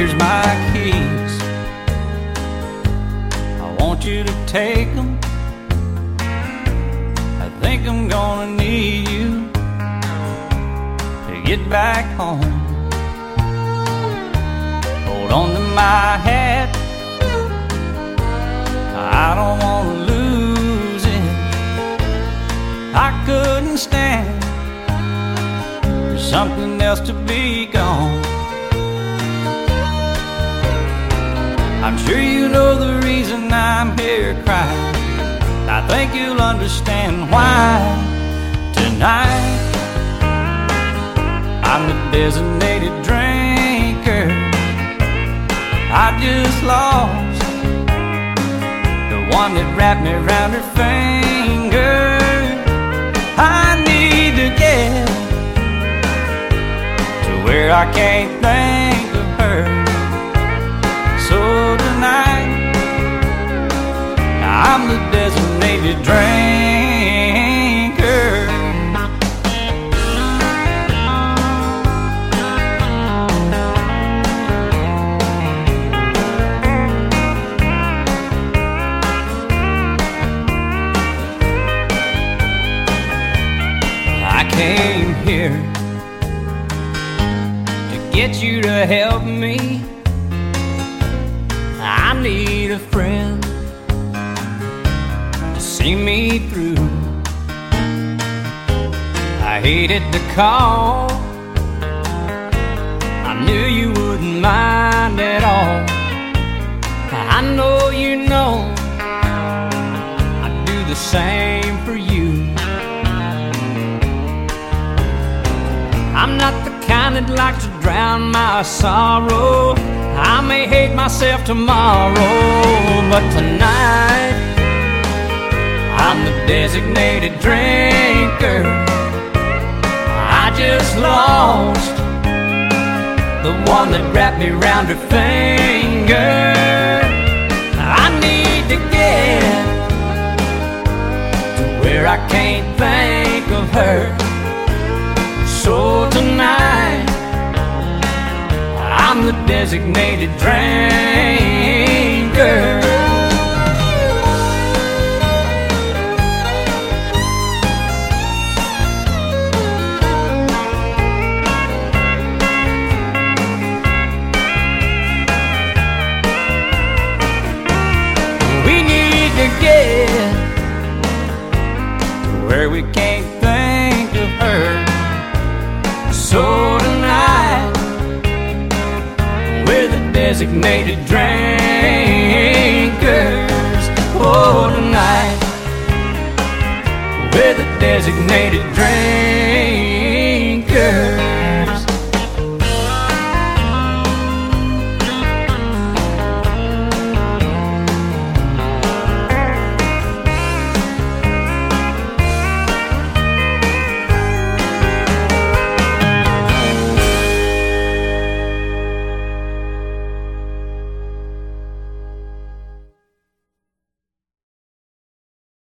Here's my keys. I want you to take them. I think I'm gonna need you to get back home. Hold on to my hat. I don't wanna lose it. I couldn't stand for something else to be gone. I'm sure you know the reason I'm here crying. I think you'll understand why tonight I'm the designated drinker. I just lost the one that wrapped me around her finger. I need to get to where I can't think came here to get you to help me. I need a friend to see me through. I hated to call. I knew you wouldn't mind at all. I know you know I'd do the same I'm not the kind that likes to drown my sorrow. I may hate myself tomorrow, but tonight I'm the designated drinker. I just lost the one that wrapped me around her finger. I need to get to where I can't think of her. Designated drinker. We need to get where we can't think of her. So designated drinkers. Oh, tonight we're the designated drinkers.